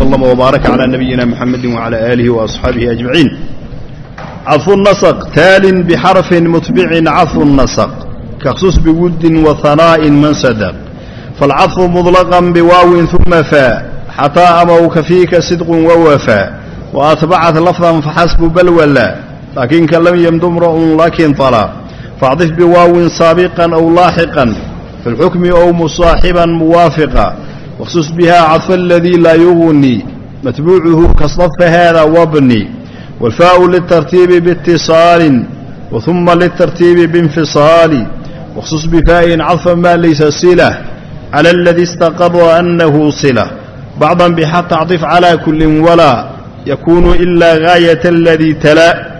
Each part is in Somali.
وسلم وبارك على نبينا محمد وعلى آله وأصحابه أجمعين عطف النسق تال بحرف متبع عطف النسق كخصوص بود وثناء من صدق فالعطف مطلقا بواو ثم فاء حتى أموك فيك صدق ووفاء وأتبعت لفظا فحسب بل ولا لكن لم يمد امرؤ لكن طلا فاعطف بواو سابقا أو لاحقا في الحكم أو مصاحبا موافقا واخصص بها عطف الذي لا يغني متبوعه كصف هذا وابني والفاء للترتيب باتصال وثم للترتيب بانفصال واخصص بفاء عطفا ما ليس صلة على الذي استقر أنه صلة بعضا بحتى عطف على كل ولا يكون إلا غاية الذي تلا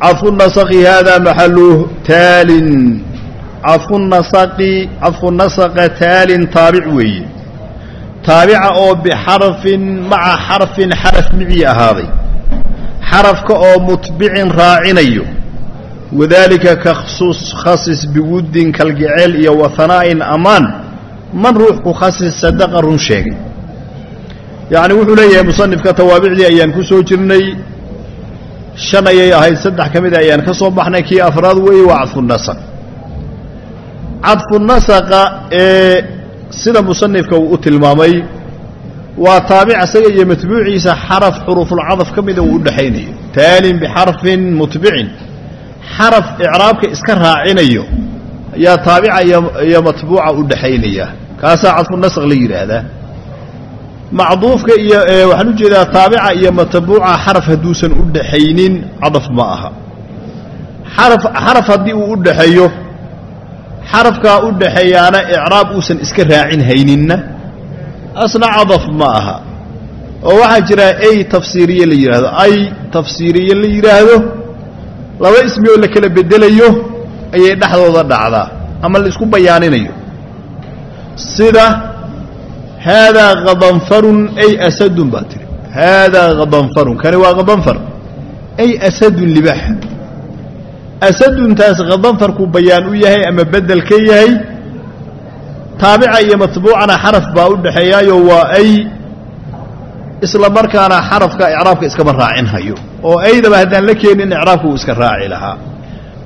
عطف النسق هذا محله تال cadfu nasaqi cadfu nasaqa taalin taabic weeye. Taabica oo bixarfin maca xarfin xaraf micii ahaaday. Xarafka oo mutbicin raacinayo. Wadaalika ka khasis biwuddin kalgaceel iyo wahana'in ammaan man ruux ku khasis sadaqa run sheegay. Yacni wuxuu leeyahay musanifka tawaabicdii ayaan ku soo jirnay. Shan ayay ahayd saddex ka mida ayaan ka soo baxnay kii afraad weeye waa cadfu nasaq cadfu nasaqa ee sida musanifka uu u tilmaamay waa taabic isaga iyo matbuuciisa xaraf xuruufulcadaf ka mida uu u dhexaynayo taalin bixarfin mutbicin xaraf icraabka iska raacinayo ayaa taabica iyo matbuuca u dhexaynaya kaasaa cadfu nasaq la yidhaahdaa macduufka iyo waxaan u jeedaa taabica iyo matbuuca xaraf hadduusan u dhaxaynin cadaf ma aha. Xaraf haddii uu u dhaxeeyo xarafkaa u dhaxeeyaana icraab uusan iska raacin hayninna. Asna cadaf ma aha oo waxaa jira ay tafsiiriye la yidhaahdo ay tafsiiriye la yidhaahdo laba ismi oo la kala bedelayo ayay dhexdooda dhacdaa ama la isku bayaaninayo. Sida haadaa kadanfarun ay asadun baa tiri. Haadaa kadanfarun kani waa kadanfar ay asadun libaaxa asaduntaas kadanfarku bayaan u yahay ama bedel ka yahay taabica iyo matbuucana xaraf baa u dhexeeyaayo waa ay isla markaana xarafka icraabka iskama raacin hayo oo aydaba haddaan la keenin icraabka uu iska raaci lahaa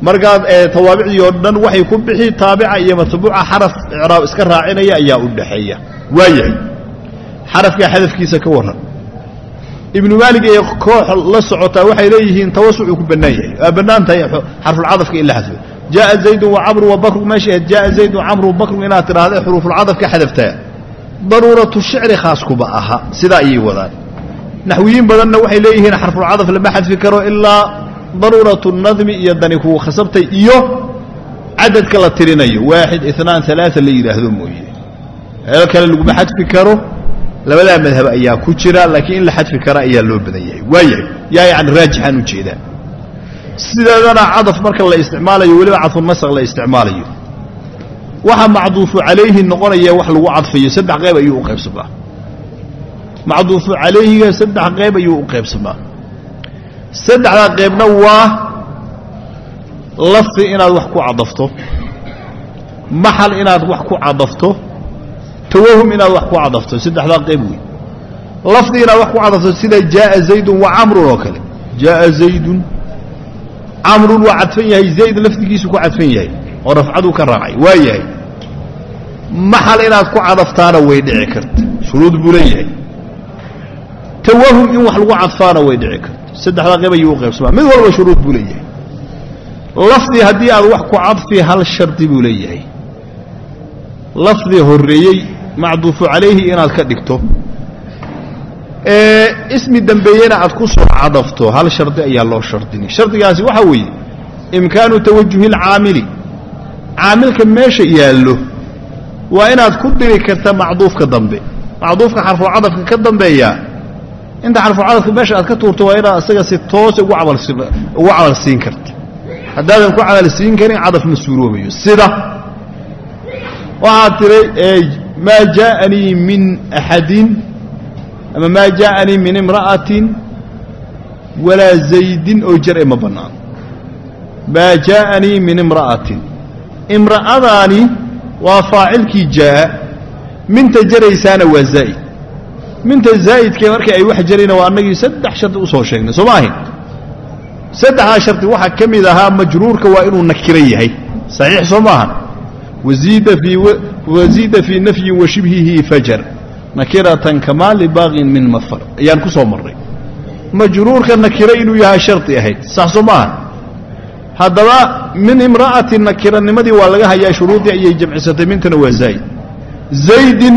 markaa tawaabicdii oo dhan waxay ku bixi taabica iyo matbuuca xaraf icraab iska raacinaya ayaa u dhexeeya waayahay xarafkaa xadafkiisa ka warran ibnu maalig ee koox la socotaa waxay leeyihiin tawasucuu ku bannaan yahay. Waa bannaan tahay xarfulcadafka in la xadfo jaaa zaydun wacamru wabakru meesha jaaa zaydun camru wabakru inaad tidhaahda xuruufulcadaf ka xadaftaa daruuratu shicri khaas kuma aha sidaa ayay wadaan. Naxwiyiin badanna waxay leeyihiin xarfulcadaf lama xadfi karo ilaa daruuratu nadmi iyo dani kuwa khasabtay iyo cadadka la tirinayo. Waaxid inaan alaaa la yidhaahdo mooye. Meel kale laguma xadfi karo labadaa madhab ayaa ku jira laakiin in la xadfi kara ayaa loo badan yahay. Waayahay yaa yani raajixaan u jeedaa sideedana cadaf marka la isticmaalayo weliba cadfunasaq la isticmaalayo. Waxa macduufu calayhi noqonaya wax lagu cadfayo saddex qayb ayuu u qaybsamaa macduufu calayhiga saddex qayb ayuu u qaybsamaa saddexdaa qaybna waa lafdi inaad wax ku cadafto maxal inaad wax ku cadafto tawahum inaad wax ku cadafto saddexdaa qayb wey lafdi inaad wax ku cadafto sida jaaa zaydun wa camrun oo kale jaaa zaydun camrun waa cadfan yahay zayd lafdigiisu ku cadfan yahay oo rafcaduu ka raacay waa yahay maxal inaad ku cadaftaana way dhici karta shuruud buu leeyahay tawahum in wax lagu cadfaana way dhici karta saddexdaa qayb ayuu u qaybsamaa mid walba shuruud buu leeyahay lafdi haddii aad wax ku cadfi hal shardi buu leeyahay lafdi horreeyey macduufu calayhi inaad ka dhigto. Ismi dembeeyena aad ku soo cadafto hal shardi ayaa loo shardini shardigaasi waxaa weeye imkaanu tawajuhi alcaamili caamilka meesha yaallo waa inaad ku dhiri karta macduufka dambe. Macduufka xarfucadafka ka dambeeya inta xarfucadafka meesha aad ka tuurto waa inaad isaga si toos ugu camal siin karta. Haddaadan ku camal siin karin cadaf ma suuroobayo. Sida waxaad tiray maa jaaanii min axadin ama maa jaaanii min imra'atin walaa zaydin oo jar e ma bannaan maa jaaanii min imra'atin imra'adaani waa faacilkii jaa'a minta jaraysaana waa zaa'id minta zaa'idkee markii ay wax jarayna waa annagii saddex shardi sheegnay soo ma ahayn saddexdaa shardi waxaa ka mid ahaa majruurka waa inuu nakiro yahay saxiix soo maaha waziida fii nafyin wa shibhihi fajar nakiratan kamaa libaaqin min mafar ayaan ku soo marray majruurka nakiro inuu yahay shardi ahayd sax soo haddaba min imra'ati nakiranimadii waa laga hayaa shuruudii ayay jamcisatay mintana waa zaa'id zaydin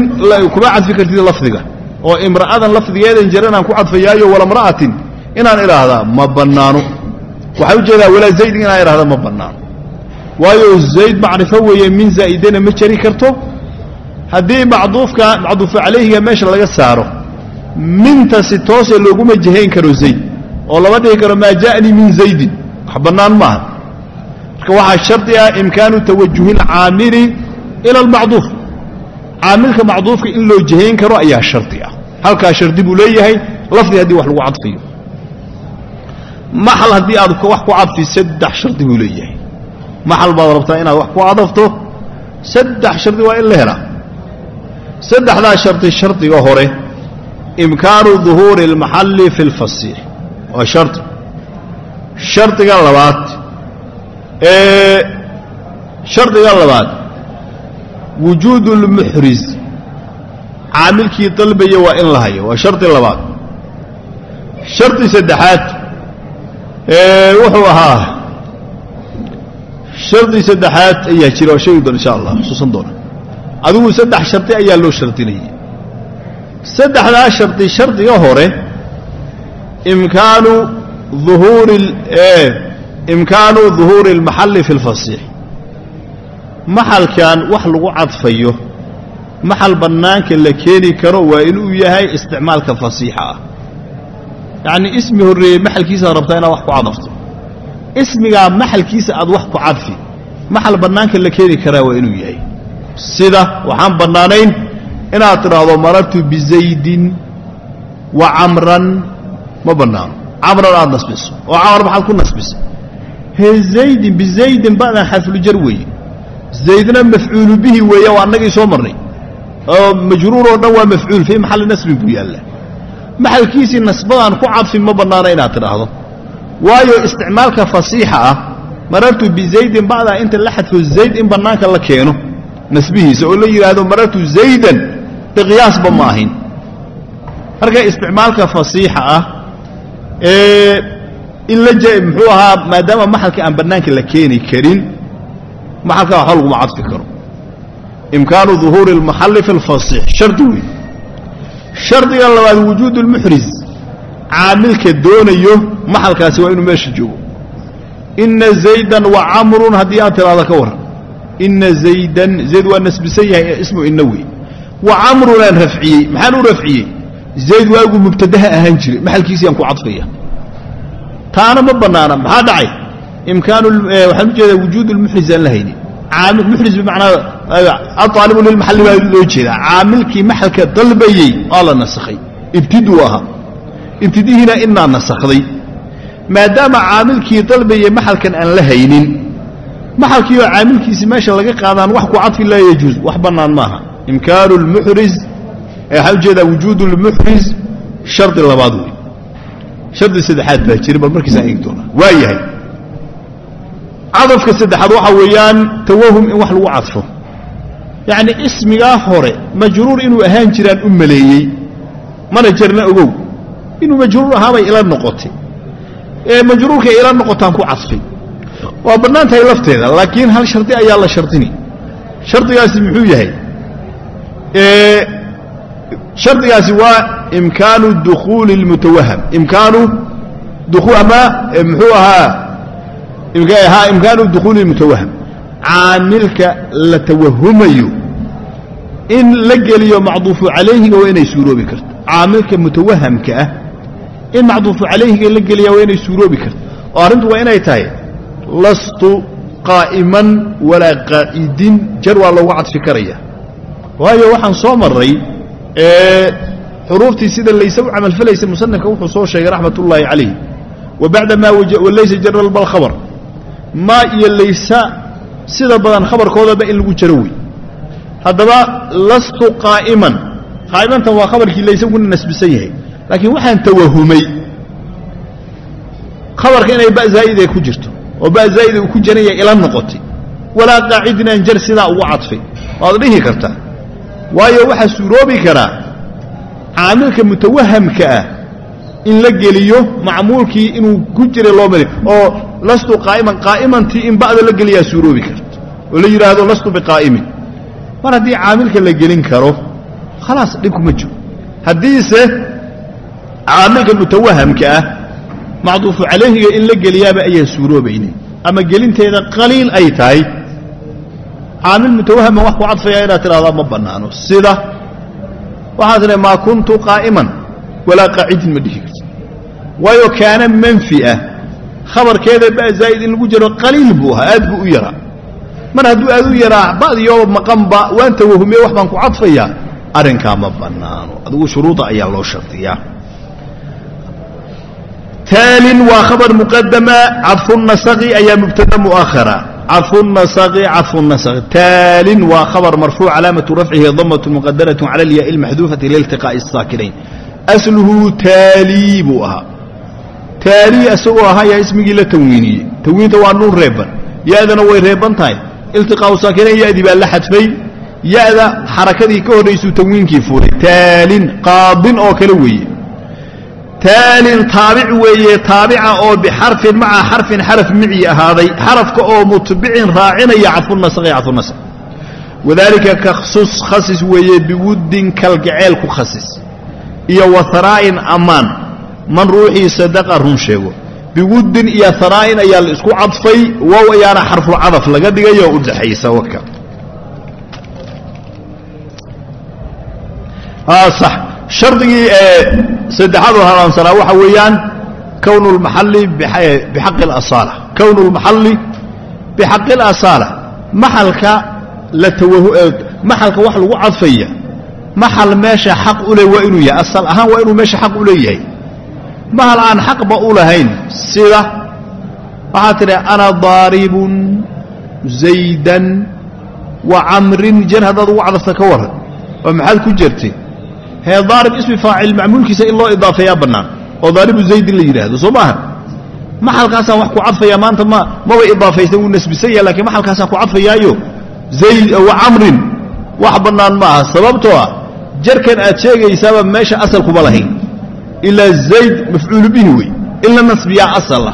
kuma cadfi kartid lafdiga oo imra'adan lafdigeedan jaranaan ku cadfayaayo walamra'atin inaan idhaahdaa ma bannaano waxaa u jeedaa walaa zaydin inaan idhahda ma bannaano waayo zayd macrifo weeye min zaa'idana ma jari karto? Haddii macduufka macduufu calayhiga meesha laga saaro minta si toose looguma jahayn karo zayd oo lama dhihi karo maa ja'anii min zaydin? Wax bannaan maaha. Marka waxaa shardi ah imkaanu tawajuhi alcaamili ila almacduuf. Caamilka macduufka in loo jahayn karo ayaa shardi ah. Halkaa shardi buu leeyahay lafdi haddii wax lagu cadfiyo. Maxal haddii aad wax ku cadfi saddex shardi buu leeyahay maxal baad rabtaa inaad wax ku cadafto saddex shardi waa in la helaa saddexdaa shardi shardiga hore imkaanu duhuuri اlmaxalli fi اlfasiix waa shardi shardiga labaad shardiga labaad wujuud اlmuxriz caamilkii dalbaya waa in la hayo waa shardi labaad shardi saddexaad wuxuu ahaa shardi saddexaad ayaa jira oo sheegi doona insha allah xusuusan doona. Adigu saddex shardi ayaa loo shardinayay. Saddexdaa shardi shardiga hore imkaanu uhuuri imkaanu duhuuri اlmaxalli fi اlfasiix maxalkan wax lagu cadfayo maxal bannaanka la keeni karo waa inuu yahay isticmaalka fasiixa ah. Yacnii ismi horreeyey maxalkiisaad rabtaa inaad wax ku cadafto ismigaa maxalkiisa aad wax ku cadfi maxal bannaanka la keeni karaa waa inuu yahay. Sida waxaan bannaanayn inaad tidhaahdo marartu bizaydin wa camran. Ma bannaano. Camran aad nasbiso oo camar maxaad ku nasbisa. He zaydin bizaydin ba'dan xarfuljar weeye. Zaydna mafcuulu bihi weeye waa annagii soo marnay. Oo majruur oo dhan waa mafcuul fii maxalli nasbin buu yaallaa maxalkiisii nasbadaan ku cadfin ma bannaana inaad tidhaahdo waayo isticmaalka fasiixa ah marartu bizaydin bacdaa inta la xadfo zayd in bannaanka la keeno nasbihiisa oo la yidhaahdo marartu zaydan de qiyaasba ma ahayn marka isticmaalka fasiixa ah ee in la muxuu ahaa maadaama maxalka aan bannaanka la keeni karin maxalka waxba laguma cadfi karo imkaanu duhuuri اlmaxalli fi اlfasiix shardi wey shardiga labaad wujuud اlmuxriz caamilka doonayo maxalkaasi waa inuu meesha joogo. Ina zaydan wa camrun haddii aad tiraahdo ka warran. Ina zaydan zayd waa nasbisan yahay ismu ina wey wa camrunaan rafciyey maxaan u rafciyey? Zayd waagu mubtadaha ahaan jiray maxalkiisiiyaan ku cadfaya. Taana ma bannaana maxaa dhacay? Imkaanu waxaan u jeedaa lmuxriz aan la haynin. Muxriz bimacnaa aaalibu lilmaxalli baa loo jeedaa. Caamilkii maxalka dalbayey waa la nasakhay. Ibtiduu ahaa ibtidihiina inaa nasakhday maadaama caamilkii dalbayey maxalkan aan la haynin maxalkii oo caamilkiisi meesha laga qaadaan wax ku cadfi laa yajuuz wax bannaan maaha. Imkaanu lmuxriz waxaan u jeedaa wujuud lmuxriz shardi labaad wey shardi saddexaad baa jira bal markiisaan eegi doonaa. Waa cadafka saddexaad waxaa weeyaan tawahum in wax lagu cadfo. Yacni ismigaa hore majruur inuu ahaan jiraan u maleeyey mana jarna ogow. Inuu majruur ahaabay ila noqotay ee majruurkay ila noqotaan ku cadfay waa bannaan tahay lafteeda laakiin hal shardi ayaa la shardini. Shardigaasi muxuu yahay? Shardigaasi waa imkaanu dukhuuli اlmutawaham imkaanu ama muxuu ahaa? Imkaanu dukhuuli mutawaham caamilka la tawahumayo in la geliyo macduufu calayhiga waa inay suuroobi karto. Caamilka mutawahamka ah in macduufu calayhiga la geliya waa inay suuroobi karto. Oo arrintu waa inay tahay lastu qaa'iman walaa qaa'idin jar waa loogu cadfi karaya. Waayo waxaan soo maray xuruuftii sida layse u camalfalaysa musanifka wuxuu soo sheegay raxmat ullaahi calayh wa bacda maa walaysa jaral bal khabar. Maa iyo laysa sida badan khabarkoodaba in lagu jaro wey. Haddaba lastu qaa'iman qaa'imantan waa khabarkii la isaguna nasbisan yahay laakiin waxaan tawahumay. Khabarka inay ba zaa'ida ku jirto oo ba zaa'ida uu ku jiranya ila noqotay. Walaa qaacidin aan jar sidaa ugu cadfay. Waad dhihi kartaa waayo waxaa suuroobi karaa caamilka mutawahamka ah in la geliyo macmuulkii inuu ku jiray loo mari oo lastu qaa'iman qaa'imantii in ba'da la geliyaa suuroobi karta. Oo la yidhaahdo lastu biqaa'imin. Mar haddii caamilka la gelin karo khalaas dhibkuma jiro. Haddiise caamilka mutawahamka ah macduufu calayhiga in la geliyaaba ayaan suuroobaynin ama gelinteeda qaliil ay tahay. Caamil mutawahama wax ku cadfaya inaad tidhahdaa ma bannaano. Sida waxaad tidha maa kuntu qaa'iman walaa qaacidin ma dhihi karti waayo kaana manfi ah. Khabarkeeda ba zaa'id in lagu jiro qaliil buu ahaa aad buu u yaraa. Mar hadduu aad u yaraa ba'diyooba maqanba waan tawahumiye wax baan ku cadfayaa. Arrinkaa ma bannaano. Adigu shuruuda ayaa loo shardiyaa taalin waa khabar muqadama cadfu nasaqi ayaa mubtada mu'ahara cadfu nasaqi cadfu nasaqi taalin waa khabar marfuuc calaamatu rafcihi damatu muqadaratun cala alyaai almaxduufati liiltiqaa'i asaakinayn asluhu taalii buu ahaa. Taalii isagoo ahaa yaa ismigii la tanwiiniyey. Tanwiinta waa nuun reeban. Ya-dana way reeban tahay. Iltiqaa'u saakinayn ya-dii baa la xadfay. Ya-da xarakadii ka horraysuu tanwiinkii furay taalin qaadin oo taalin taabic weeye taabica oo bixarfin maca xarfin xaraf mici ahaaday xarafka oo mutbicin raacinaya cadfunasqi cadfunasq wadaalika kasus khasis weeye biwuddin kalgaceel ku khasis iyo wa haraa'in ammaan man ruuxii sadaqa run sheego. Biwuddin iyo haraa'in ayaa la isku cadfay wow ayaana xarfulcadaf laga dhigay oo u dhaxaysa waka sax shardigii ee saddexaad oo halaansanaa waxa weeyaan kownu lmaxalli bixaqi alasaala kownu lmaxalli bixaqi alasaala maxalka la tawahu maxalka wax lagu cadfaya maxal meesha xaq u waa inuu yahay. Asal ahaan waa inuu meesha xaq u leeyahay. Mahal aan xaqba u lahayn sida waxaad tidhi ana daaribun zaydan wa camrin. Jar haddaad ugu cadafta ka warran oo maxaad ku jirtay hee daarib ismi faacil macmuulkiisa in loo idaafeeyaa bannaan. Oo daaribu zaydin la yidhaahdo soo maaha maxalkaasaan wax ku cadfaya maanta? Ma maba idaafaysan wuu nasbisan yaha lakiin ku cadfayaayo? Zayd wa camrin wax bannaan ma aha sababtoo ah jarkan aad sheegaysaaba meesha asal kuma lahayn. Ilaa zayd mafcuulu bihi wey in la nasbiyaa asala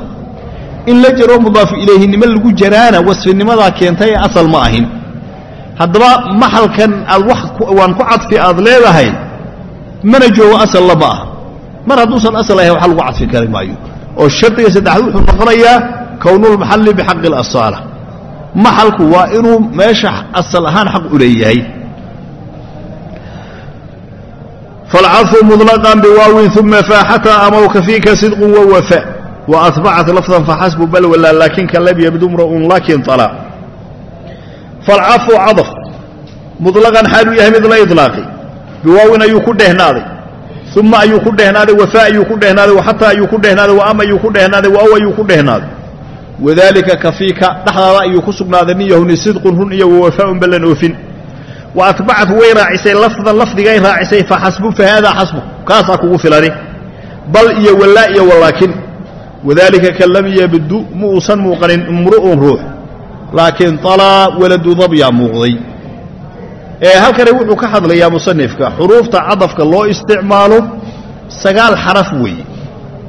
in la jaroo mudaafu ilayhinimo lagu jaraana wasfinimadaa keentay ee asal ma ahin haddaba maxalkan aad waan ku cadfi aad leedahay mana joogo aalla ma ah mar hadduusan asal ahayn wax lagu cadfi kari maayo. Oo shardiga saddexaad wuxuu noqonayaa kownulmaxalli bixaqi alasaala maxalku waa inuu meesha asal ahaan xaq u leeyahay. Falcafu muطlaqan biwaawin uma faaxata amawka fiika sidqun wawafa waatbacat lafdan faxasbu bal walaa laakinka lam yabdu mra'un laakin alaa falcafu cadaf. Muطlaqan xaaluu yahay mid la ilaaqi biwaawin ayuu ku dhehnaaday. Uma ayuu ku dhehnaaday wafa ayuu ku dhehnaaday waxata ayuu ku dhehnaaday waam ayuu ku dhehnaaday waaw ayuu ku dhehnaaday. Wadalika kafiika dhexdaada ayuu ku sugnaaday nin yahuni sidqun run iyo wawafaaun ballan oofin. Wa atbacat way raacisay lafdan lafdigay raacisay faxasbu fahaadaa xasbu kaasaa kugu filani. Bal iyo walaa iyo walaakin wadalika kan lam yabdu ma uusan muuqanin imru'un ruux. Laakiin talaa waladu dabyaa muuqday halkani wuxuu ka hadlayaa musanifka xuruufta cadafka loo isticmaalo sagaal xaraf weeye.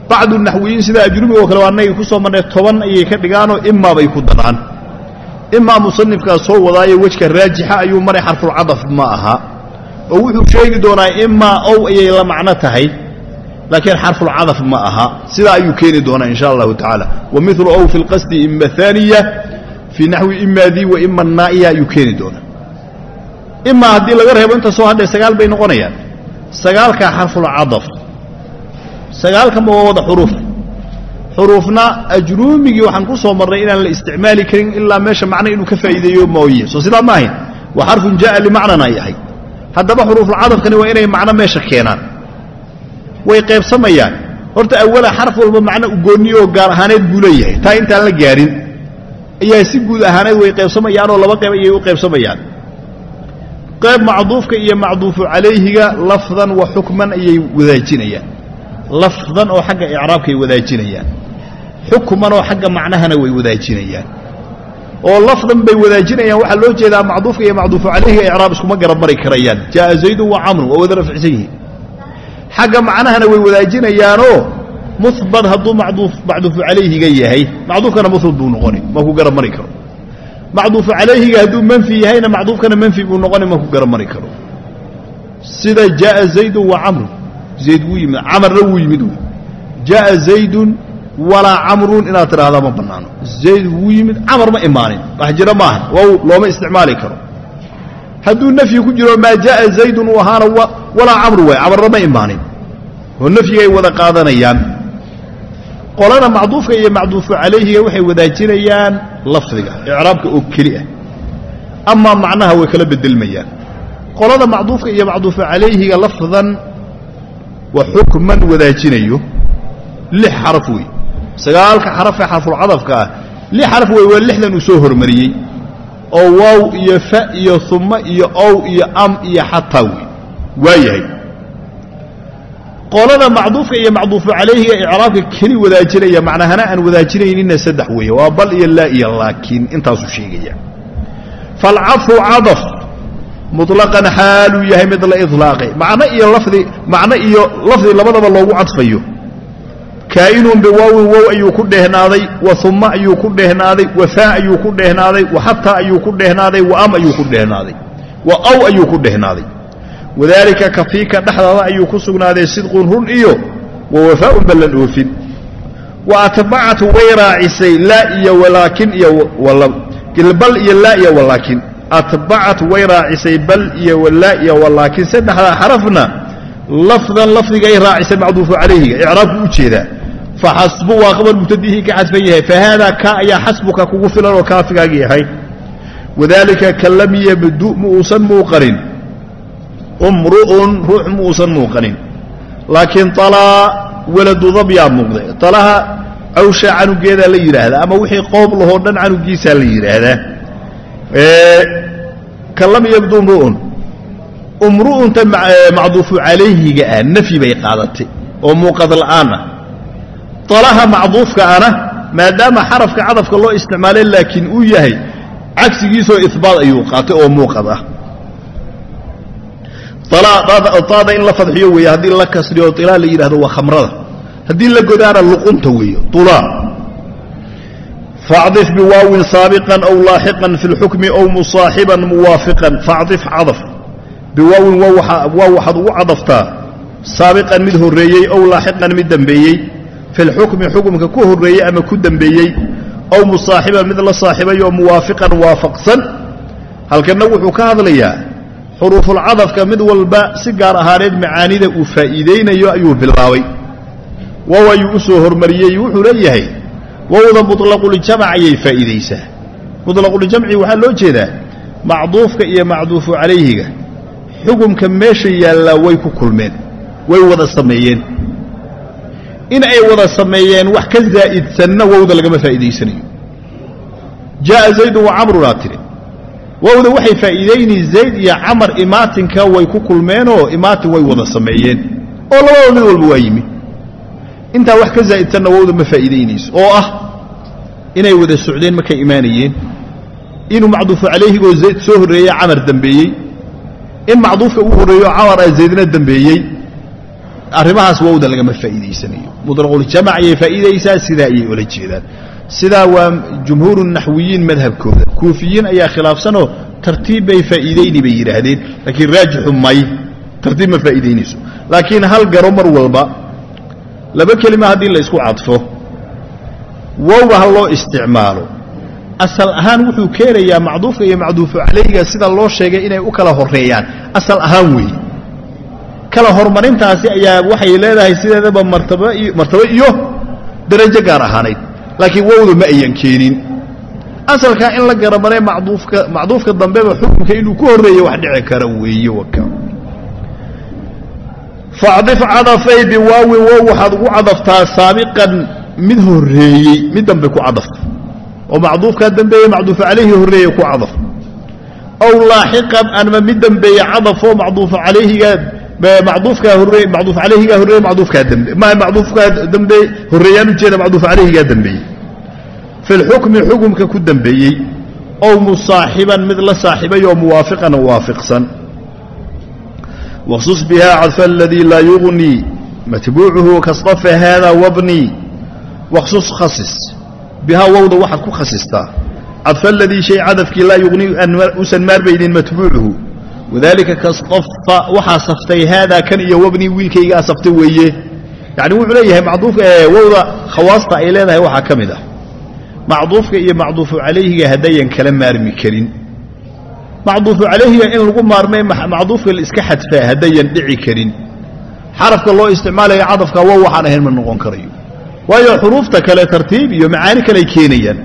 Bacdu naxwiyiin sida ajrubiga oo kale waa annagii ku marnay toban ayay ka dhigaanoo imaa bay ku daraan imaa musanifkaa soo wadaayo wejka raajixa ayuu maray xarfulcadaf ma aha. Oo wuxuu sheegi doonaa imaa ow ayay la macno tahay laakiin xarfulcadaf ma aha. Sidaa ayuu keeni doonaa insha allahu tacaala. Wa milu ow fi lqasdi ima aaniya fii naxwi ima dii wa ima naa'iya ayuu keeni doonaa imaa haddii laga reebo inta soo hadhay sagaal bay noqonayaan. Sagaalkaa xarfulcadaf sagaalkanba waa wada xuruuf. Xuruufna ajruumigii waxaan ku soo marnay inaan la isticmaali karin ilaa meesha macna inuu ka faa'iideeyo mooye. Soo sidaa ma ahayn. Waa xarfun ja'a limacnan ay ahay haddaba xuruufulcadafkani waa inay macno meesha keenaan. Way qaybsamayaan. Horta awala xarf walba macno ugoonni oo gaar ahaaneed buu leeyahay. Taa intaan la gaadhin ayaa si guud ahaaneed way qaybsamayaanoo laba qayb ayay u qaybsamayaan qayb macduufka iyo macduufu calayhiga lafdan wa xukman ayay wadaajinayaan. Lafdan oo xagga icraabkaay wadaajinayaan. Xukman oo xagga macnahana way wadaajinayaan. Oo lafdan bay wadaajinayaan waxaa loo jeedaa macduufka iyo macduufu calayhiga icraab iskuma garab mari karayaan. Jaaa zaydun wa camrun waa wada rafcsan yihiin xagga macnahana way wadaajinayaanoo muhbat hadduu macduuf macduufu calayhiga yahay macduufkana muhbat buu noqoni ma ku garab mari karo macduufu calayhiga hadduu manfi yahayna macduufkana manfi buu noqoni ma ku garab mari karo. Sida jaaa zaydun wa camrun zayd wuu yimid camarna wuu yimid wy jaaa zaydun walaa camrun inaad tidhaahdaa ma bannaano. Zayd wuu yimid camar ma imaanin. Wax jira maaha waaw looma isticmaali karo. Hadduu nafyi ku jiro maa jaaa zaydun uu ahaana walaa camru waay camarna ma imaanin. Oo nafyigay wada qaadanayaan qolana macduufka iyo macduufu calayhiga waxay wadaajinayaan lafdiga icraabka oo keli ah. Amaa macnaha way kala bedelmayaan qolada macduufka iyo macduufu calayhiga lafdan wa xukman wadaajinayo. Lix xaraf wey sagaalka xaraf ee xarfulcadafka ah lix xaraf wey waa lixdan uu soo hormariyey. Oo waaw iyo fa iyo uma iyo ow iyo am iyo xataa wey waa yahay qolada macduufka iyo macduufu calayhiga icraabka keli wadaajinaya macnahana aan wadaajinaynina saddex weeye. Waa bal iyo laa iyo laakiin intaasuu sheegaya. Falcadfu cadaf muطlaqan xaaluu yahay mid la iطlaaqay macno iyo lafdi macno iyo lafdi labadaba loogu cadfayo. Kaa'inun biwaawin wow ayuu ku dheehnaaday wa uma ayuu ku dheehnaaday wa ayuu ku dheehnaaday wa xataa ayuu ku dheehnaaday wa am ayuu ku dheehnaaday wa aw ayuu ku dheehnaaday wadaalika kafiika dhexdaada ayuu ku sugnaaday sidqun run iyo wa wafaa'un ballan oofin. Wa atbacatu way raacisay laa iyo walaakin iyo bal iyo laa iyo walaakin. Atbacat way raacisay bal iyo walaa iyo walaakin. Saddexdaa xarafna lafdan lafdigay raacisay macduufu calayhiga icraabku u jeedaa. Faxasbu waa qabar mubtadihii ka xadfan yahay. Fahaada kaa ayaa xasbuka kugu filan oo kaafigaagi yahay. Wadaalika ka lam yabdu ma uusan muuqanin umru'un ruux ma uusan muuqanin. Laakiin alaa waladu dabyaa muuqday alaha cawsha canugeedaa la yidhaahdaa ama wixii qoob lahoo dhan canugiisaa la yidhaahdaa ka lam yabdu umru'un. Umru'unta macduufu calayhiga ah nafyi bay qaadatay oo muuqad la'aan ah. Alaha macduufka ana maadaama xarafka cadafka loo isticmaalay laakiin uu yahay cagsigiisoo ibaat ayuu qaatay oo muuqad ah taada in la fadxiyo weeye haddii la kasriyo ilaa la yidhahdo waa khamrada. Haddii la godaana luqunta weeye ulaa facdif biwaawin saabiqan aw laaxiqan fi lxukmi aw musaaxiban muwaafiqan. Facdif cadaf. Biwaawin waaw waxaad ugu cadaftaa. Saabiqan mid horreeyey aw laaxiqan mid dembeeyey fi lxukmi xukumka ku horreeyey ama ku dembeeyey aw musaaxiban mid la saaxibay oo muwaafiqan waafaqsan halkanna wuxuu ka hadlayaa xuruufulcadafka mid walba si gaar ahaaneed macaanida uu faa'iidaynayo ayuu bilaabay. Wow ayuu u soo hormariyey wuxuu leeyahay wowda mulaquljamc ayay faa'iidaysaa. Mulaquljamci waxaa loo jeedaa macduufka iyo macduufu calayhiga. Xukumka meesha yaallaa way ku kulmeen way wada sameeyeen. In ay wada sameeyeen wax ka zaa'idsanna wowda lagama faa'iidaysanayo. Jaaa zaydun wa camrunaa tiri wowda waxay faa'iidayni zayd iyo camar imaatinka way ku kulmeenoo imaatin way wada sameeyeen. Oo labadaba mid walba waa yimi. Intaa wax ka zaa'idsanna wowda ma faa'iidaynayso oo ah inay wada socdeen markay imaanayeen. Inuu macduufu calayhigoo zayd soo horreeye camar dembeeyey in macduufka uu horreeyo camar a zaydna dembeeyey arrimahaas wowda lagama faa'iidaysanayo mudraquljamac ayay faa'iidaysaa sidaa ayay ola jeedaan sidaa waa jumhuuru naxwiyiin madhabkooda. Kuufiyiin ayaa khilaafsanoo tartiib bay faa'iidayni bay yidhaahdeen. Laakiin raajixu may. Tartiib ma faa'iidaynayso laakiin hal garo mar walba laba kelima haddii la isku cadfo wowga ha loo isticmaalo. Asal ahaan wuxuu keenayaa macduufka iyo macduufu calayhiga sida loo sheegay inay u kala horreeyaan. Asal ahaan weeye kala hormarintaasi ayaa waxay leedahay sideedaba martaba iyo martabo iyo darajo gaar ahaanayd laakiin wowda ma ayan keenin. Asalkaa in la garamaree macduufka macduufka dambeba xukunka inuu ku horreeya wax dhici kara weeye waka facdif cadafay biwaawin wow waxaad ugu cadaftaa saabiqan mid horreeyey mid dambe ku cadafta oo macduufkaa dambeeye macduufu calayhi horreeye ku cadaf. Aw laaxiqan ama mid dembeeye cadafoo macduufu calayhiga macduufkaa horreey macduuf calayhigaa horreeye macduufkaa dambe. Ma macduufkaa dambe horreeyaan ujeeda macduuf calayhigaa dambeeyey. Fi xukumka ku dembeeyey ow musaaxiban mid la saaxibay oo muwaafiqan waafiqsan waqsus biha cadfa aladii laa yugnii matbuucuhu kasdafa haada wabnii waqsus khasis bihaa wowda waxaad ku khasistaa cadfa aladii shay cadafkii laa yugnii usan maarbaynin matbuucuhu wadaalika kasdafa waxaa saftay haadaa kan iyo wabnii wiilkaygaa saftay weeye. Yacni wuxuu leeyahay macduufka wowda khawaasta ay leedahay waxaa ka mid ah. Macduufka iyo macduufu calayhiga haddayan kala maarmi karin. Macduufu calayhiga in lagu maarmay macduufka la iska xadfaa haddayan dhici karin. Xarafka loo isticmaalayo cadafka wow waxaan ahayn ma noqon karayo. Waayo xuruufta kale tartiib iyo macaani kale ay keenayaan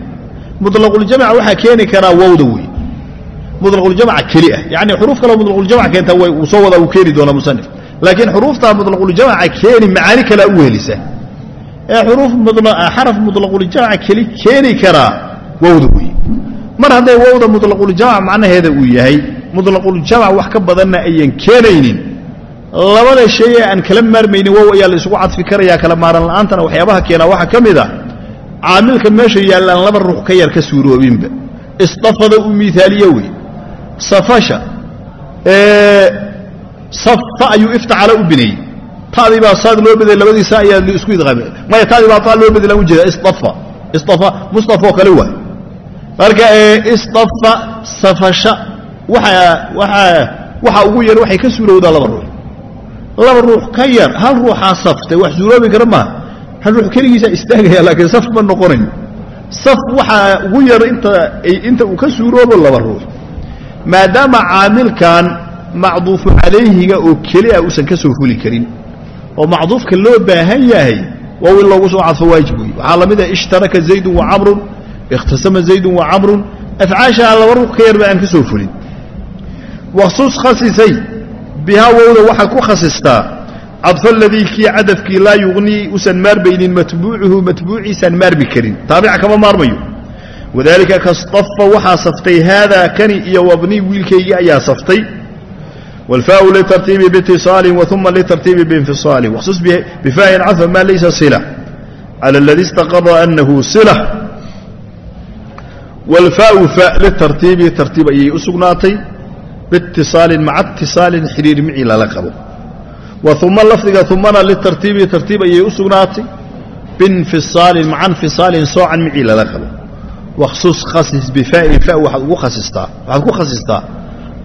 mudlaquljamc waxaa keeni karaa wowda wey mudlaquljamca keli ah. Yani xuruuf kaleo mudlaquljamc keenta uu soo wadaa uu keeni doonaa musanif laakiin xuruufta mudlaquljamca keeni macaani kalea u helisa. Ee xuruuf xaraf mudlaquljamc keli keeni karaa wowda wey mar hadday wowda mudlaquljamc macnaheeda uu yahay mudlaquljamc wax ka badanna ayan keenaynin. Labada shay ee aan kala maarmaynin wow ayaa la isugu cadfi karayaa kala maaran la'aantana waxyaabaha keenaa waxaa ka mid a caamilka meesha yaallaan laba ruux ka yar ka suuroobinba isdafada u miaaliye wey safasha. Safa ayuu iftacala u bineeyey tadii baa saad loo bedelay labadiisa ayaa isku idqaamay. Maya tadii baa taa loo bedelaan ujeeda isdafa isdafa mustafoo kale waay marka isdafa safasha waxa waxa waxa ugu yar waxay ka suurowdaa laba ruux. Laba ruux ka yar hal ruuxaa saftay wax suuroobi kara maaha. Hal ruux keligiisaa istaagaya laakiin saf ma noqonayo. Saf waxaa ugu yar inta inta uu ka suuroobo laba ruux maadaama caamilkan macduufu calayhiga oo keli ah uusan ka soo fuli karin oo macduufka loo baahan yahay waa in loogu soo cadfo waajib wey waxaa la mid ah ishtaraka zaydun wa camrun ikhtasama zaydun wa camrun afcaashaa laba ruux ka yarba aan ka soo fulin. Waqsus khasisay bihaa wowda waxaad ku khasistaa cadfa aladii kii cadafkii laa yugnii usan maarbaynin matbuucuhu matbuuciisaan maarmi karin. Taabica kama maarmayo wadaalika kastafa waxaa saftay haadaa kani iyo wabnii wiilkaygii ayaa saftay. wاlfaau litartiibi biitisaalin wauma litartiibi biinfisaalin waqsus bifaain cadfa maa laysa sila cala aladi istaqara anahu sila wاlfaau fa litartiibi tartiib ayay u sugnaatay biitisaalin maca itisaalin xiriir micii lala qabo wa uma lafdiga umana litartiibi tartiib ayay u sugnaatay biinfisaalin maca infisaalin soocan micii lala qabo waqsus khasis bifaain fa waxaad ugu khasistaa waxaad ku khasistaa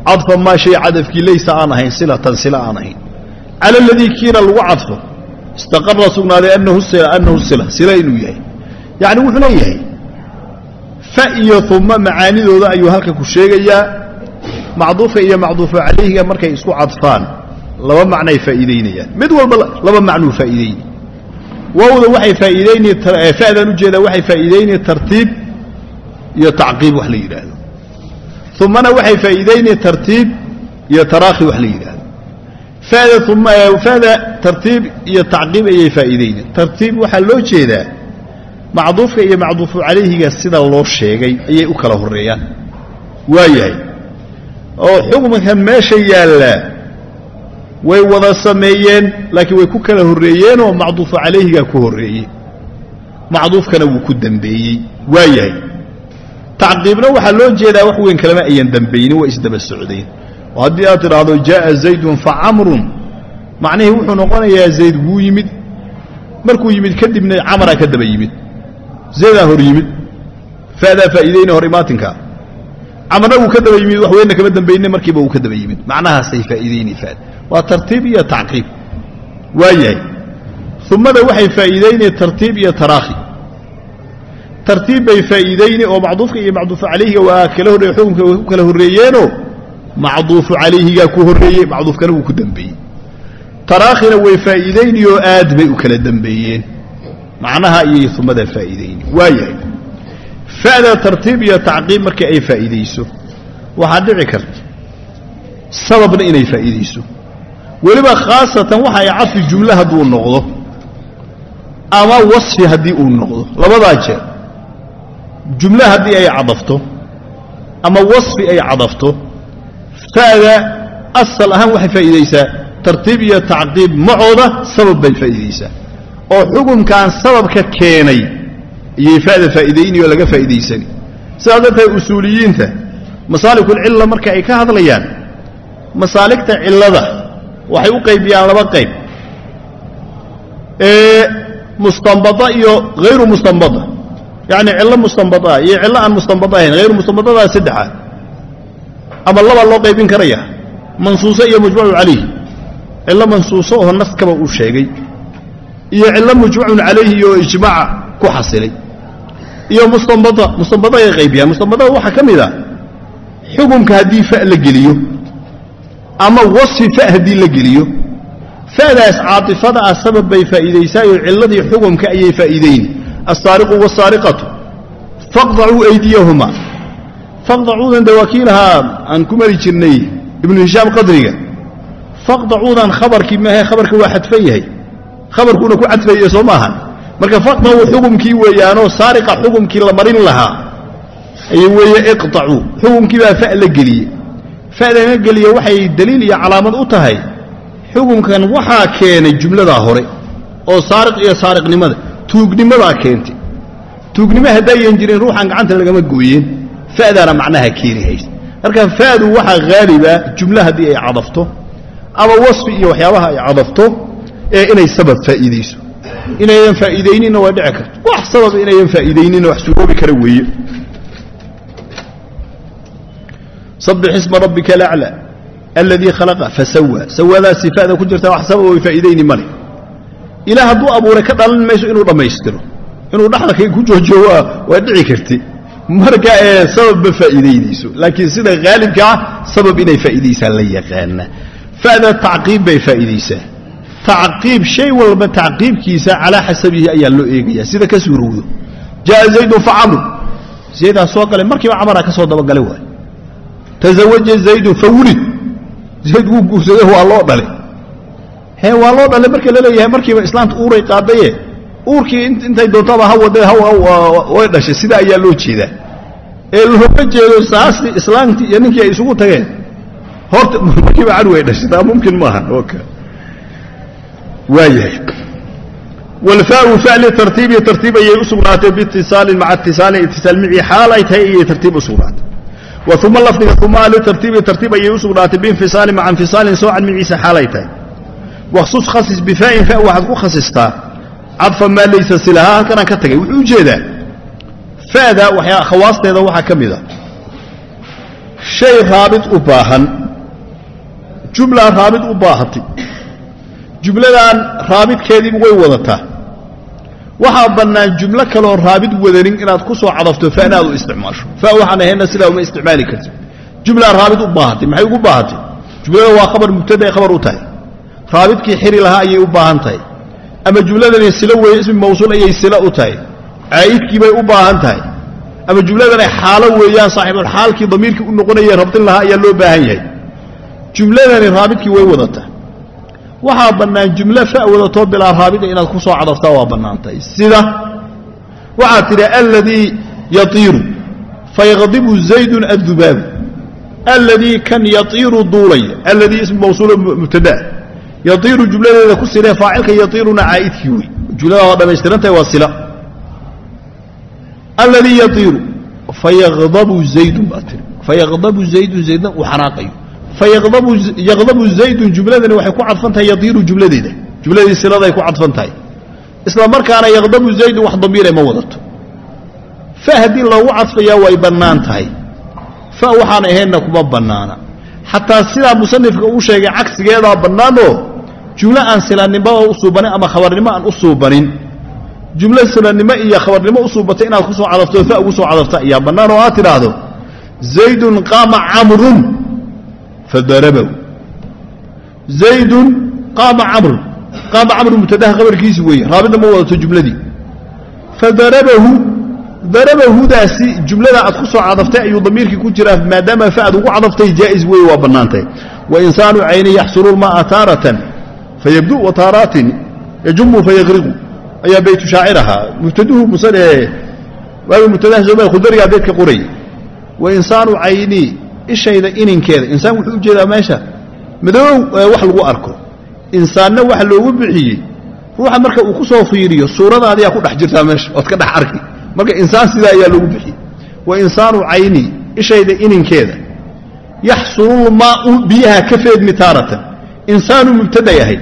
cadfa maa shay cadafkii laysa aan ahayn silatan sila aan ahayn cala aladii kiina lagu cadfo istaqara sugnaaday anahu sila sila inuu yahay yacni wuxuu leeyahay fa iyo uma macaanidooda ayuu halka ku sheegayaa macduufka iyo macduufu calayhiga markay isku cadfaan laba macnay faa'iidaynayaan mid walba laba macnuu faa'iidayni wowda waxay faa'iidayni fa'dan u jeedaa waxay faa'iidayni tartiib iyo tacqiib wax la yidhaahdo. Umana waxay faa'iidayni tartiib iyo taraakhi wax la yidhaahdo. Fada tartiib iyo tacqiib ayay faa'iidayni. Tartiib waxaa loo jeedaa macduufka iyo macduufu calayhiga sida loo sheegay ayay u kala horreeyaan. Waayahay oo xukmankan meesha yaallaa way wada sameeyeen laakiin way ku kala horreeyeenoo macduufu calayhigaa ku horreeyey. Macduufkana wuu ku dembeeyey waayahay tacqiibna waxaa loo jeedaa wax weyn kalema ayan dambaynin way isdaba socdeen. Oo haddii aad tidhaahdo jaaa zaydun fa camrun. Macnihii wuxuu noqonayaa zayd wuu yimid. Markuu yimid kadibna camaraa ka daba yimid. Zaydaa hor yimid. Faadaa faa'iidayna hor imaatinka. Camarna wuu ka daba yimid wax weynna kama dambayne markiiba uu ka daba yimid. Macnahaasay faa'iidayni faad. Waa tartiib iyo tacqiib. Waayahay umada waxay faa'iidaynay tartiib iyo taraakhi tartiib bay faa'iidayni oo macduufka iyo macduufu calayhiga waa kala horreye xukunka ku kala horreeyeenoo macduufu calayhigaa ku horreeyey macduufkana wuu ku dembeeyey taraakhina way faa'iidayni oo aad bay u kala dembeeyeen macnaha iyay umada faa'iidayni. Waayahay. Fa'da tartiib iyo tacqiib markii ay faa'iidayso waxaa dhici karta sababna inay faa'iidayso. Weliba khaasatan waxa ay cadfi jumle hadduu noqdo ama wasfi haddii uu noqdo labadaa jeer jumle haddii ay cadafto ama wasfi ay cadafto fa'da asal ahaan waxay faa'iidaysaa tartiib iyo tacqiib macooda sabab bay faa'iidaysaa. Oo xukunkan sababka keenay ayay fa'da faa'iidayni oo laga faa'iidaysani. Sidaa darteed usuuliyiinta masaalikulcilla marka ay ka hadlayaan masaaligta cillada waxay u qaybiyaan laba qayb. Ee mustanbada iyo hayru mustanbada yacni cillo mustanbada iyo cillo aan mustanbada ahayn hayru mustanbadadaa saddexa ama laba loo qaybin karaya mansuuso iyo mujmacu calayhi cillo mansuuso oo naskaba uu sheegay iyo cillo mujmacun calayhi oo ijmaaca ku xasilay iyo mustanbada mustanbada ay qaybiyaan mustanbadada waxaa ka mid a xukumka haddii fa la geliyo ama wasfi fa haddii la geliyo fa'daas caatifada ah sabab bay faa'iidaysaayoo cilladii xukumka ayay faa'iidayni alsaariqu wasaariqatu faqdacuu aydiyahuma faqdacuudan dee waa kii lahaa aan ku mari jirnay ibnu hishaam qadriga faqdacuudan khabarkii maahe khabarka waa xadfan yahay khabarkuuna ku cadfaya soo maaha marka faqdacu xukumkii weeyaanoo saariqa xukumkii la marin lahaa ay weeye iqطacuu xukumkii baa fa la geliyey fa'dana geliye waxay daliil iyo calaamad u tahay xukumkan waxaa keenay jumladaa hore oo saariq iyo saariqnimada tuugnimadaa keentay. Tuugnimo haddaayan jirin ruuxan gacanta lagama gooyeen. Fa'daana macnaha keeni haysa marka fa'du waxaa haaliba jumlo haddii ay cadafto ama wasfi iyo waxyaabaha ay cadafto ee inay sabab faa'iidayso. Inayan faa'iidayninna waa dhici karto. Wax sabab inayan faa'iidayninna wax suroobi kara weeye. Sabix isma rabbika alaclى aladii khalaqa fasawa sawadaa sifaada ku jirta wax sabab way faa'iidayni male ilaah hadduu abuuray ka dhalan mayso inuu dhammaystiro. Inuu dhexda kay ku joojiyo waa waa dhici karti. Marka ee sababba faa'iidaynayso laakiin sida haalibka ah sabab inay faa'iidaysaa la yaqaana fa'da tacqiib bay faa'iidaysaa. Tacqiib shay walba tacqiibkiisa calaa xasabihi ayaa loo eegaya sida ka suurowdo jaءa zaydun facamru zaydaa soo galay. Markiiba camaraa ka soo dabagalay waay. Tazawaja zaydun fawulid zayd wuu guursaday waa loo dhalay he waa loo dhalay marka la leeyahay markiiba islaamta uuray qaadaye uurkii intay doontaba ha wada way dhashay. Sidaa ayaa loo jeedaa. Ee looma jeedo saastii islaamtii iyo ninkii ay isugu tageen. Horta markiiba cadw ay dhashay. Taa mumkin maaha. Waayahay. Wlfaau fa litartiibi tartiib ayay u sugnaatay biitisaalin maca itisaalin itisaal micii xaal ay tahay ayay tartiib u sugnaatay. Wa uma lafdiga uma litartiibi tartiib ayay u sugnaatay biinfisaalin maca infisaalin soocan miciisa xaal ay tahay wakhsus khasis bifaa'in fa waxaad ku khasistaa cadfa maa laysa silahaa halkanaan ka tagay wuxuu u jeedaa fa'da khawaasteeda waxaa ka mid a shay raabit u baahan jumla raabit u baahatay jumladan raabidkeediiba way wadataa waxaa bannaan jumlo kaloon raabid wadanin inaad ku soo cadafto fa'na aad u isticmaasho fa waxaan ahayna sidaa uma isticmaali karti jumlaa raabid u baahatay maxay ugu baahatay jumlada waa khabar mubtada ay khabar u tahay raabidkii xiri lahaa ayay u baahan tahay ama jumladani silo weeye ismi mawsuul ayay silo u tahay. Caa'idkii bay u baahan tahay. Ama jumladanay xaalo weeyaan saaxiibulxaalkii damiirkii u noqonayay rabdin lahaa ayaa loo baahan yahay. Jumladani raabidkii way wadataa waxaa bannaan jumlo fa wadatoo bilaa raabida inaad ku soo cadaftaa waa bannaantahay sida waxaad tidhi alladii yatiiru fayaqdibu zaydun addubaabu alladii kan yatiiru duulaya. Alladii ismu mawsuula mubtadaa yaiiru jumladeeda ku silee faacilka yaiiruna caa'idkii wey jumlada waa dhamaystirantahay waa sila. Alladii yaiiru fayaqdabu zaydun baa tiri. Fayaqdabu zaydun zaydna uu xanaaqayo. Yaqdabu zaydun jumladani waxay ku cadfan tahay yaiiru jumladeeda jumladii siladaay ku cadfan tahay isla markaana yaqdabu zaydun wax damiire ma wadato. Fa haddii loogu cadfayaa way bannaan tahay fa waxaan ahaynna kuma bannaana xataa sidaa musanifka uu sheegay cagsigeedaa bannaanoo jumlo aan silanimo u suubanin ama khabarnimo aan u suubanin jumlo silanimo iyo khabarnimo u suubatay inaad ku soo cadafto fa ugu soo cadafta ayaa bannaan oo aad tidhaahdo zaydun qaama camrun fadarabahu. Zaydun qaama camrun qaama camrun mubtadaha khabarkiisi weeye raabidna ma wadato jumladii. Fadarabahu darabahudaasi jumlada aad ku soo cadaftay ayuu damiirkii ku jiraa maadaama fa aad ugu cadaftay jaa'is weeye waa bannaantay. Wainsaanu cayni yaxsulu lma'a taaratan fayabdu wa taaraatin yajumu fayaqriqu ayaa baytu shaacir ahaa mubtaduhu musane waagi mubtadaha sooma khudarigaa beydka qoray. Wainsaanu cayni ishayda ininkeeda insaan wuxuu u jeedaa meesha madoow wax lagu arko. Insaanna waxa loogu bixiyey ruuxa marka uu ku soo fiiriyo suuradaadiyaa ku dhex jirtaa meesha ood ka dhex arki marka insaan sidaa ayaa loogu bixiyey wa insaanu cayni ishayda ininkeeda. Yaxsurulmaau biyaha ka feedmi taaratan. Insaanu mubtada yahay.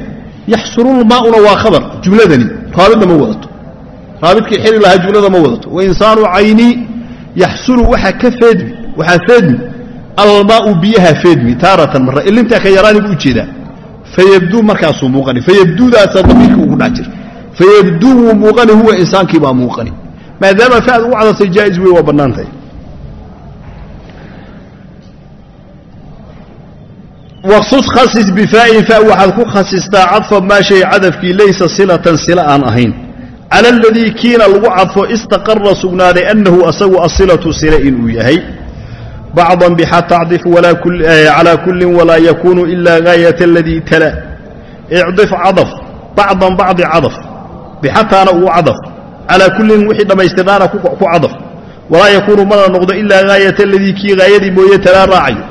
Yaxsurulmaauna waa khabar jumladani. Raabidna ma wadato. Raabidkii xili lahaa jumlada ma wadato. Wa insaanu cayni yaxsuru waxa ka feedmi waxaa feedmi. Almaau biyaha feedmi taaratan mara ilintaa ka yaraani buu u jeedaa fayabduu markaasuu muuqani. Fayabduudaasaa damiirka ugu dhex jira fayabduu wuu muuqani huwa insaankiibaa muuqani maadaama faad ugu cadartay jaaiz wey waa bannaantahay waqsus khasis bifaain fa waxaad ku khasistaa cadfa maa shay cadafkii laysa silatan sila aan ahayn. Cala aladii kiina lagu cadfo istaqara sugnaaday annahu asagu asilatu sila inuu yahay. Bacdan bixata acdif calaa kullin walaa yakuunu ila gaayat aladii tala. Icdif cadaf bacdan bacdi cadaf bixataana ugu cadaf calaa kullin wixii dhammaystirnaana ku cadaf walaa yakuunu mana noqdo ilaa gaayat aladii kii gaayadii mooye talaa raacayo.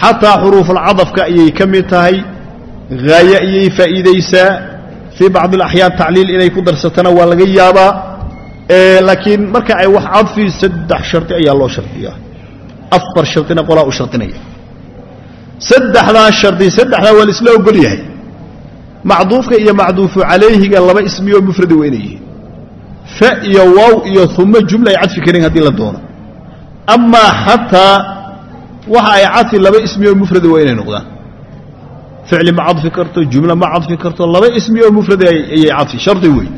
Xataa xuruufulcadafka ayay ka mid tahay. Haaye ayay faa'iidaysaa. Fii bacdi alaxyaan tacliil inay ku darsatana waa laga yaabaa. Laakiin marka ay wax cadfi saddex shardi ayaa loo shardiyaa afar shardina qolaa u shardinaya saddexdaa shardi saddexdaa waa laisla ogol yahay. Macduufka iyo macduufu calayhiga laba ismiyoo mufrada waa inay yihiin fa iyo waaw iyo uma jumla ay cadfi karin haddii la doono. Amaa xataa waxa ay cadfi laba ismiyoo mufrada waa inay noqdaan. Ficli ma cadfi karto jumla ma cadfi karto laba ismiyoo mufrada ayay cadfi shardi wey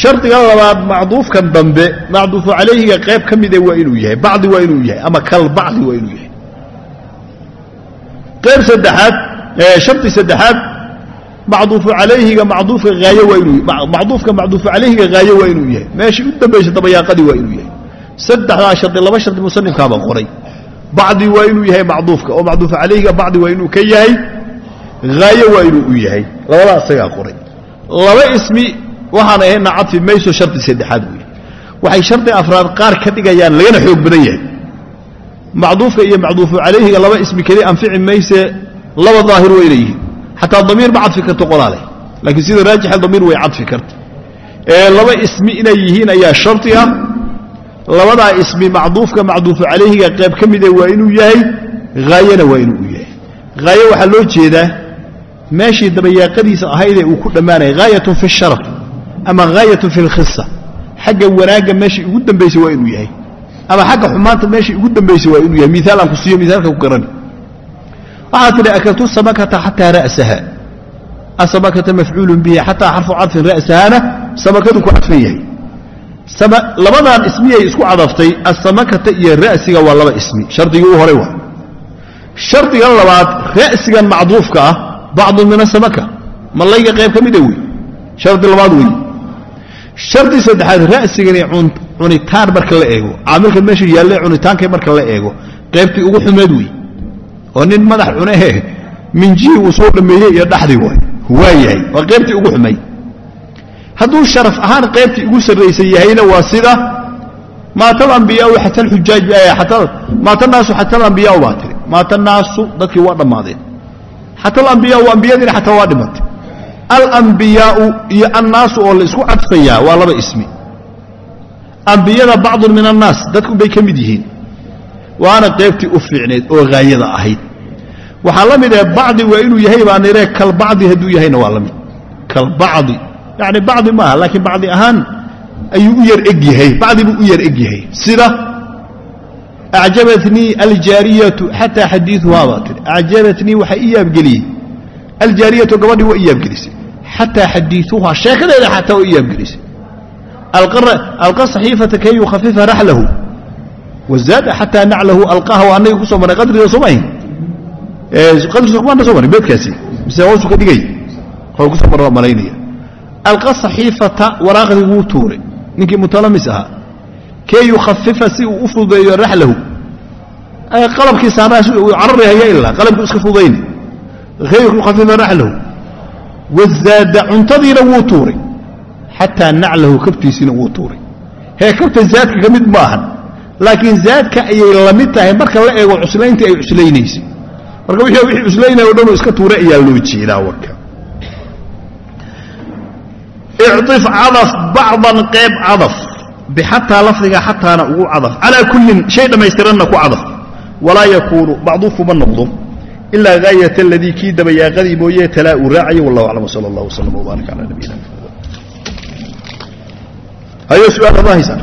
shardiga labaad macduufkan dambe macduufu calayhiga qayb ka mida waa inuu yahay bacdi waa inuu yahay ama kal bacdi waa inuu yahay. Qayb saddexaad shardi saddexaad macduufu calayhiga macduufka haaye waa inuu macduufka macduufu calayhiga haaye waa inuu yahay. Meeshii u dambaysa dabayaaqadii waa inuu yahay. Saddexdaa shardi laba shardi musanifkaabaa qoray. Bacdi waa inuu yahay macduufka oo macduufu calayhiga bacdi waa inuu ka yahay haaye waa inuu u yahay. Labadaa isagaa qoray. Laba ismi waxaan ahayna cadfi mayso shardi saddexaad wey waxay shardi afraad qaar ka dhigayaan lagana xoog badan yahay. Macduufka iyo macduufu calayhiga laba ismi keli anfici mayse laba daahir wayna yihiin xataa damiir ma cadfi karto qolaale laakiin sida raajixa damiir way cadfi karta ee laba ismi inay yihiin ayaa shardi ah. Labadaa ismi macduufka macduufu calayhiga qayb ka mida waa inuu yahay haayena waa inuu yahay. Haaye waxaa loo jeedaa meeshii dabayaaqadiisa ahaydee uu ku dhammaanaya haayatun fi sharaf ama haayatun fi lkhisa xagga wanaagga meeshii ugu dambaysay waa inuu yahay. Ama xagga xumaanta meeshii ugu dambaysay waa inuu yahay. Miaal aan ku siiyo miaalka ku garani waxaa tidhi akaltu samakata xataa ra'saha. Asamakata mafcuulun bihi xataa xarfu cadfin ra'sahana samakadu ku cadfan yahay. Labadan ismiyay isku cadaftay asamakata iyo ra'siga waa laba ismi shardigii u horay waa. Shardigan labaad ra'sigan macduufka ah bacdun min asamaka mallayga qayb ka mida wey shardi labaad wey shardi saddexaad ra'sigani cunitaan marka la eego. Caamilka meesha yaalle cunitaanka marka la eego. Qaybtii ugu xumeed wey oo nin madax cunehe minjihii uu soo dhammeeyey iyo dhaxdii waay waa yahay waa qaybtii ugu xumeyd hadduu sharaf ahaan qaybtii ugu sarraysan yahayna waa sida maata alambiyaau xata alxujaaj maata naasu xata alambiyaau baa tiri maata naasu dadkii waa dhammaadeen. Xata alambiyaau ambiyadiina xataa waa dhimatay. Alambiyaau iyo annaasu oo la isku cadfayaa waa laba ismi. Ambiyada bacdun min annaas dadku bay ka mid yihiin waana qaybtii u fiicneed oo haayada ahayd. Waxaa la mid ee bacdi waa inuu yahay baa niree kalbacdi hadduu yahayna waa la mid. Kalbacdi yani bacdi maaha laakiin bacdi ahaan ayuu u yar eg yahay. Bacdi buu u yar eg yahay. Sida acjabatnii aljaariyatu xataa xadiiuhaa baa tiri. Acjabatnii waxaa ii yaabgeliyey. Aljaariyatu gabadhii waa ii yaabgelisay. xataa xadiiuhaa sheekadeeda xataa waa ii yaabgelisay. Alqa saxiifata kay yukhafifa raxlahu wazaada xataa naclahu alqaha waa annaga ku soo marray qadriga soo mahayn qadriga kumaana soo marin beedkaasi mise hoosu ka dhigay hoo ku soo marra malaynaya alqa saxiifata waraaqdii wuu tuuray ninkii mutalamis ahaa kee yukhafifa si uu u fududeeyo raxlahu qalabkii uu carari haya ilaa qalabkii iska fududayni kee yukhafifa raxlahu wazaada cuntadiina wuu tuuray xataa naclahu kabtiisiina wuu tuuray hee kabta zaadka ka mid ma ahan laakiin zaadka ayay la tahay. Marka la eego cuslayntii ay cuslaynaysay marka wixii wixii cuslaynaya o dhan oo iska tuure ayaa loo jeedaa warka. Icif cadaf bacdan qeyb cadaf. Bixataa lafdiga xataana ugu cadaf. Calaa kullin shay dhammaystiranna ku cadaf. Walaa yakuunu bacduufuma noqdo. Ilaa gaayat aladii kii dabayaaqadii mooye talaa uu raacayo wallahu aclam wsala allah wslam wbaarak cala nabiyina maxamed hayo su'aal adma haysaa